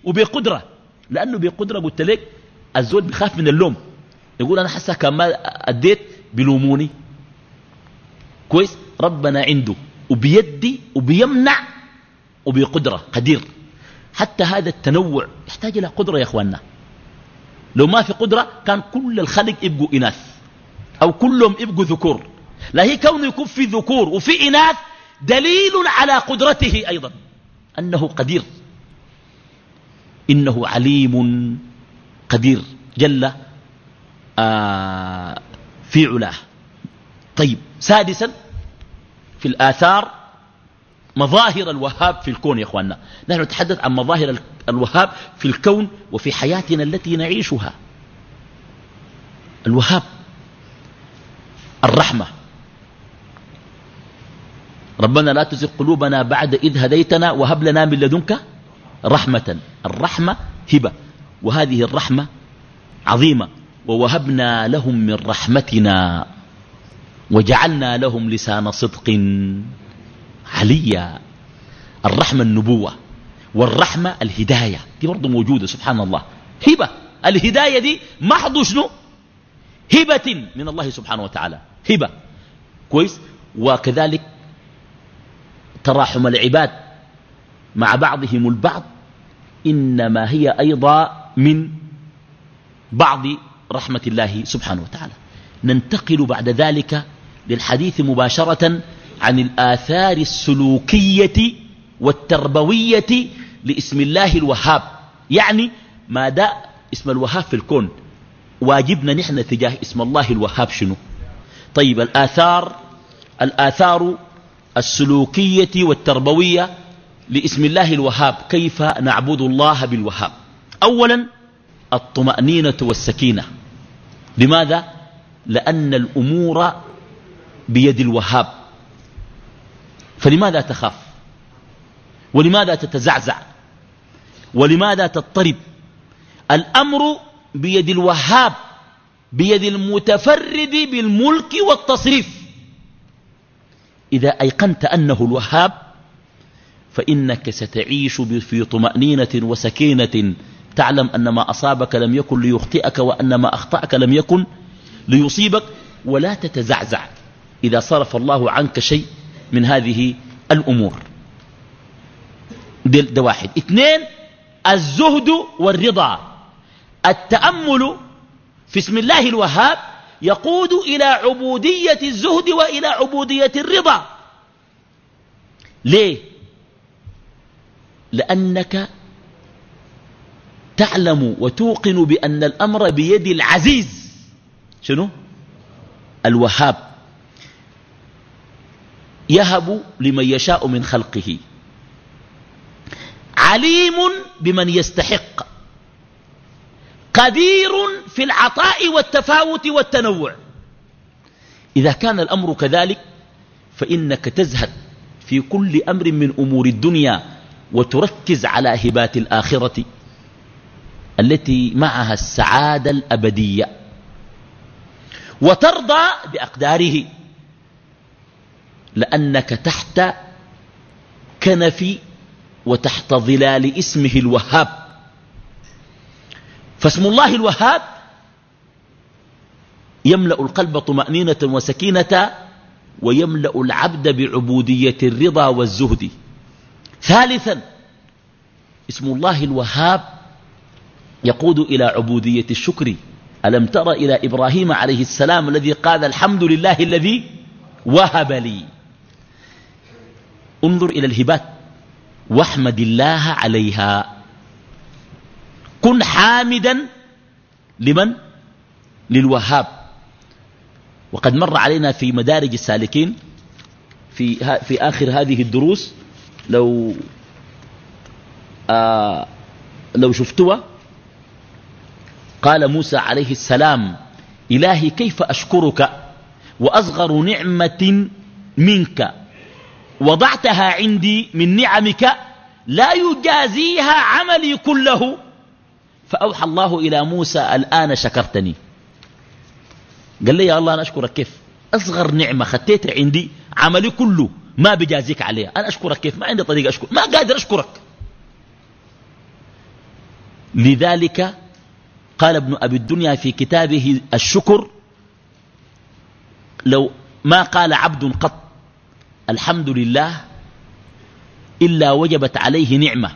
وبقدرة. لأنه بقدرة قلت لك الزول بيخاف من اللوم. يقول أنا حسا كان ما أديت بلوموني. كويس؟ ربنا عنده وبيدي وبيمنع وبقدرة قدير. حتى هذا التنوع يحتاج إلى قدرة يا أخواننا. لو ما في قدرة كان كل الخلق يبقوا إناث أو كلهم يبقوا ذكور. لا هي كونه يكون في ذكور وفي إناث دليل على قدرته أيضا أنه قدير. إنه عليم قدير. جل آه في علاه. طيب سادسا في الآثار مظاهر الوهاب في الكون يا أخواننا. نحن نتحدث عن مظاهر الوهاب في الكون وفي حياتنا التي نعيشها. الوهاب الرحمة. ربنا لا تزغ قلوبنا بعد إذ هديتنا وهب لنا من لدنك رحمة. الرحمة هبة. وهذه الرحمة عظيمة. ووهبنا لهم من رحمتنا. وجعلنا لهم لسان صدق عليا. الرحمة النبوة والرحمة الهداية. دي برضو موجودة سبحان الله هبة. الهداية دي محض شنو؟ هبة من الله سبحانه وتعالى. هبة. كويس؟ وكذلك تراحم العباد مع بعضهم البعض. إنما هي أيضا من بعض رحمة الله سبحانه وتعالى. ننتقل بعد ذلك للحديث مباشرة عن الآثار السلوكية والتربوية لاسم الله الوهاب. يعني ما داء اسم الوهاب في الكون. واجبنا نحن تجاه اسم الله الوهاب شنو؟ طيب الآثار الآثار السلوكية والتربوية لاسم الله الوهاب. كيف نعبد الله بالوهاب؟ أولا الطمأنينة والسكينة. لماذا؟ لأن الأمور بيد الوهاب. فلماذا تخاف؟ ولماذا تتزعزع؟ ولماذا تضطرب؟ الأمر بيد الوهاب بيد المتفرد بالملك والتصريف. إذا أيقنت أنه الوهاب فإنك ستعيش في طمأنينة وسكينة. تعلم أن ما أصابك لم يكن ليخطئك وأن ما أخطأك لم يكن ليصيبك ولا تتزعزع. إذا صرف الله عنك شيء من هذه الأمور. ده واحد. اثنين الزهد والرضا. التأمل في اسم الله الوهاب يقود إلى عبودية الزهد وإلى عبودية الرضا. ليه؟ لأنك تعلم وتوقن بأن الأمر بيد العزيز. شنو؟ الوهاب. يهب لمن يشاء من خلقه. عليم بمن يستحق. قدير في العطاء والتفاوت والتنوع. إذا كان الأمر كذلك فإنك تزهد في كل أمر من أمور الدنيا وتركز على هبات الآخرة التي معها السعادة الأبدية. وترضى بأقداره. لأنك تحت كنف وتحت ظلال اسمه الوهاب. فاسم الله الوهاب يملأ القلب طمأنينة وسكينة ويملأ العبد بعبودية الرضا والزهد. ثالثا اسم الله الوهاب يقود إلى عبودية الشكر. ألم تر إلى إبراهيم عليه السلام الذي قال الحمد لله الذي وهب لي؟ انظر إلى الهبات واحمد الله عليها. كن حامدا لمن؟ للوهاب. وقد مر علينا في مدارج السالكين في, في آخر هذه الدروس لو آه لو شفتوها. قال موسى عليه السلام إلهي كيف أشكرك وأصغر نعمة منك؟ وضعتها عندي من نعمك لا يجازيها عملي كله. فأوحى الله إلى موسى الآن شكرتني. قال لي يا الله أنا أشكرك كيف؟ أصغر نعمة خطيتها عندي عملي كله ما بجازيك عليها. أنا أشكرك كيف؟ ما عندي طريقة أشكر. ما قادر أشكرك. لذلك قال ابن أبي الدنيا في كتابه الشكر لو ما قال عبد قط الحمد لله إلا وجبت عليه نعمة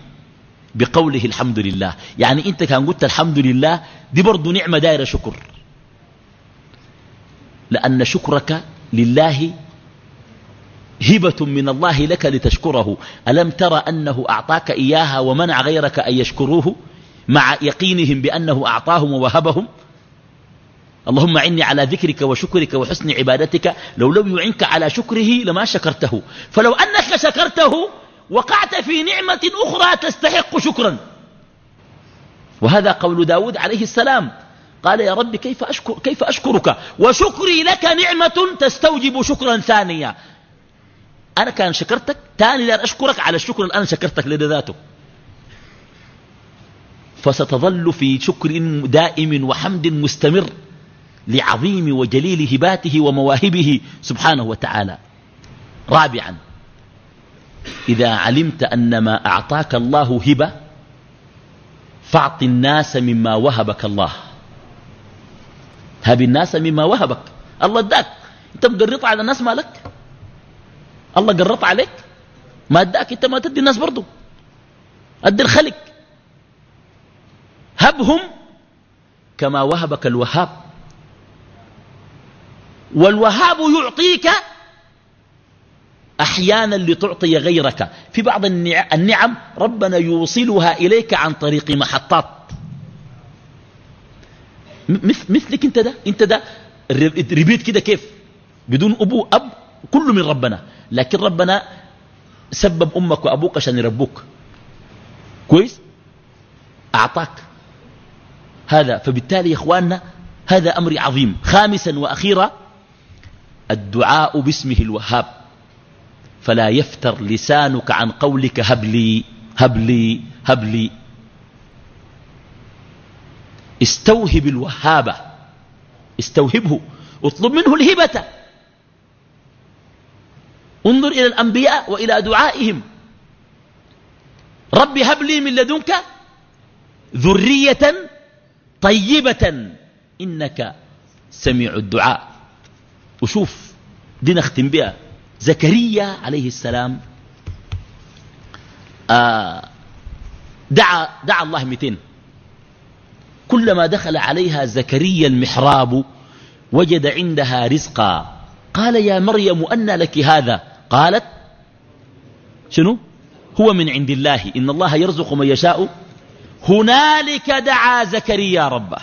بقوله الحمد لله يعني أنت كان قلت الحمد لله دي برضو نعمة دائرة شكر. لأن شكرك لله هبة من الله لك لتشكره. ألم ترى أنه أعطاك إياها ومنع غيرك أن يشكروه مع يقينهم بأنه أعطاهم ووهبهم؟ اللهم عني على ذكرك وشكرك وحسن عبادتك لو لم يعنك على شكره لما شكرته. فلو أنك شكرته وقعت في نعمة أخرى تستحق شكرا. وهذا قول داود عليه السلام. قال يا رب كيف, أشكر كيف أشكرك؟ وشكري لك نعمة تستوجب شكرا ثانيا. أنا كان شكرتك تاني لأن أشكرك على الشكر أنا شكرتك لذاته فستظل في شكر دائم وحمد مستمر. لعظيم وجليل هباته ومواهبه سبحانه وتعالى. رابعا إذا علمت أن ما أعطاك الله هبة فاعط الناس مما وهبك الله. هب الناس مما وهبك. الله اداك. انت مقرط على الناس مالك؟ الله قرط عليك؟ ما اداك انت ما تدي الناس برضو. أدي الخلق. هبهم كما وهبك الوهاب. والوهاب يعطيك أحيانا لتعطي غيرك. في بعض النعم ربنا يوصلها إليك عن طريق محطات. مثلك انت ده؟ انت ده ربيت كده كيف؟ بدون أبو أب كل من ربنا. لكن ربنا سبب أمك وأبوك عشان يربوك. كويس؟ أعطاك. هذا فبالتالي يا إخواننا هذا أمر عظيم. خامسا وأخيرا الدعاء باسمه الوهاب. فلا يفتر لسانك عن قولك هب لي هب لي هب لي. استوهب الوهابة استوهبه. اطلب منه الهبة. انظر إلى الأنبياء وإلى دعائهم. رب هب لي من لدنك ذرية طيبة. إنك سميع الدعاء. وشوف دي نختم بها زكريا عليه السلام آه دعا, دعا الله مئتين كلما دخل عليها زكريا المحراب وجد عندها رزقا. قال يا مريم أن لك هذا. قالت شنو؟ هو من عند الله. إن الله يرزق من يشاء. هنالك دعا زكريا ربه.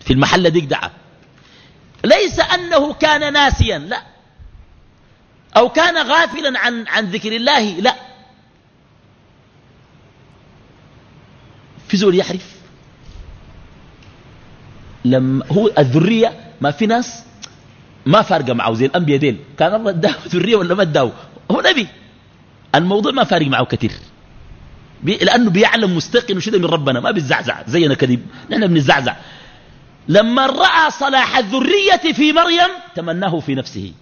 في المحل ديك دعا. ليس أنه كان ناسيا لا. أو كان غافلا عن, عن ذكر الله لا. في زول يحرف. لما هو الذرية ما في ناس ما فارقة معه زي الأنبياء ديل. كان الله اداه ذرية ولا ما اداه هو نبي. الموضوع ما فارق معه كثير. لأنه بيعلم مستقن وشده من ربنا ما بيزعزع زينا كذب. نحن بنزعزع. لما رأى صلاح الذرية في مريم تمناه في نفسه.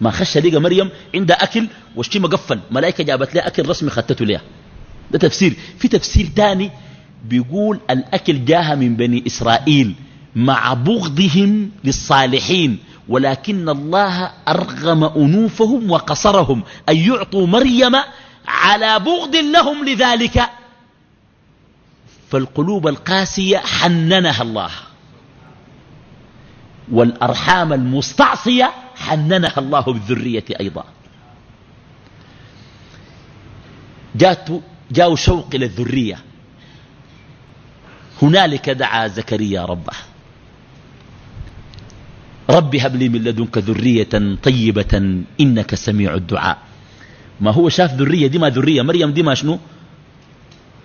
ما خش لقى مريم عندها أكل والشي مقفل. ملائكة جابت لها أكل رسمي خدته لها ده تفسير. في تفسير تاني بيقول الأكل جاها من بني إسرائيل مع بغضهم للصالحين ولكن الله أرغم أنوفهم وقصرهم أن يعطوا مريم على بغض لهم لذلك. فالقلوب القاسية حننها الله. والأرحام المستعصية حننها الله بالذرية أيضا. جاء جاءوا شوق إلى الذرية. هنالك دعا زكريا ربه. رب هب لي من لدنك ذرية طيبة إنك سميع الدعاء. ما هو شاف ذرية؟ دي ما ذرية. مريم دي ما شنو؟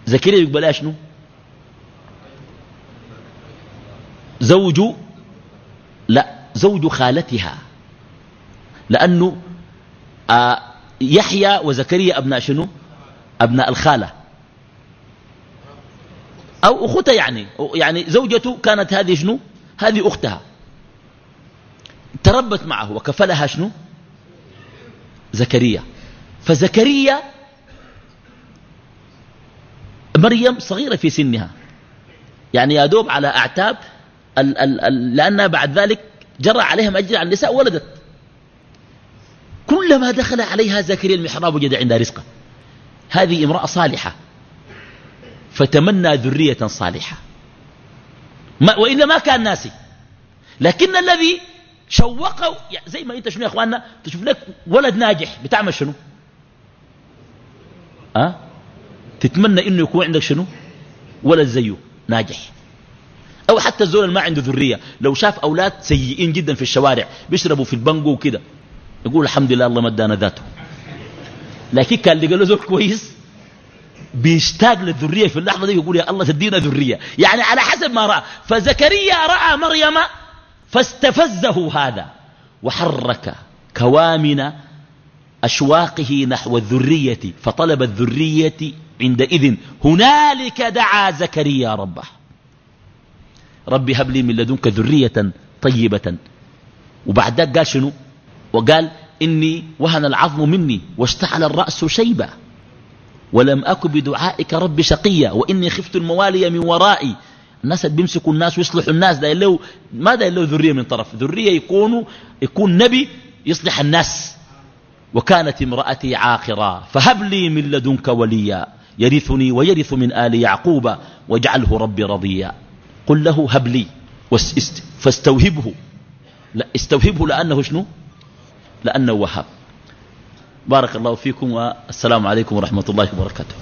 زكريا يقبل شنو؟ زوج لا زوج خالتها. لأنه آه يحيى وزكريا أبناء شنو؟ أبناء الخالة. أو أختها يعني. يعني زوجته كانت هذه شنو؟ هذه أختها. تربت معه وكفلها شنو؟ زكريا. فزكريا مريم صغيرة في سنها. يعني يا دوب على أعتاب ال ال ال لأنها بعد ذلك جرى عليهم أجر على النساء ولدت كلما دخل عليها زكريا المحراب وجد عندها رزقا. هذه امرأة صالحة. فتمنى ذرية صالحة. ما وإلا ما كان ناسي. لكن الذي شوقه يعني زي ما انت شنو يا اخواننا؟ تشوف لك ولد ناجح. بتعمل شنو؟ أه؟ تتمنى إنه يكون عندك شنو؟ ولد زيه. ناجح. أو حتى الزول اللي ما عنده ذرية لو شاف أولاد سيئين جدا في الشوارع بيشربوا في البنجو وكده يقول الحمد لله الله ما ادانا ذاته. لكن كان لقى له زول كويس بيشتاق للذرية في اللحظة دي يقول يا الله تدينا ذرية. يعني على حسب ما رأى. فزكريا رأى مريم فاستفزه هذا وحرك كوامن أشواقه نحو الذرية فطلب الذرية عندئذ. هنالك دعا زكريا ربه. ربي هب لي من لدنك ذرية طيبة. وبعد ذلك قال شنو؟ وقال إني وهن العظم مني واشتعل الرأس شيبا ولم أك بدعائك رب شقيا وإني خفت الموالي من ورائي. الناس اللي بيمسكوا الناس ويصلحوا الناس ده له ما ده له ذرية من طرف؟ ذرية يكونوا يكون نبي يصلح الناس. وكانت امرأتي عاقرا فهب لي من لدنك وليا يرثني ويرث من آل يعقوب واجعله ربي رضيا. قل له هب لي. فاستوهبه. لا استوهبه لأنه شنو؟ لأنه وهب بارك الله فيكم والسلام عليكم ورحمة الله وبركاته.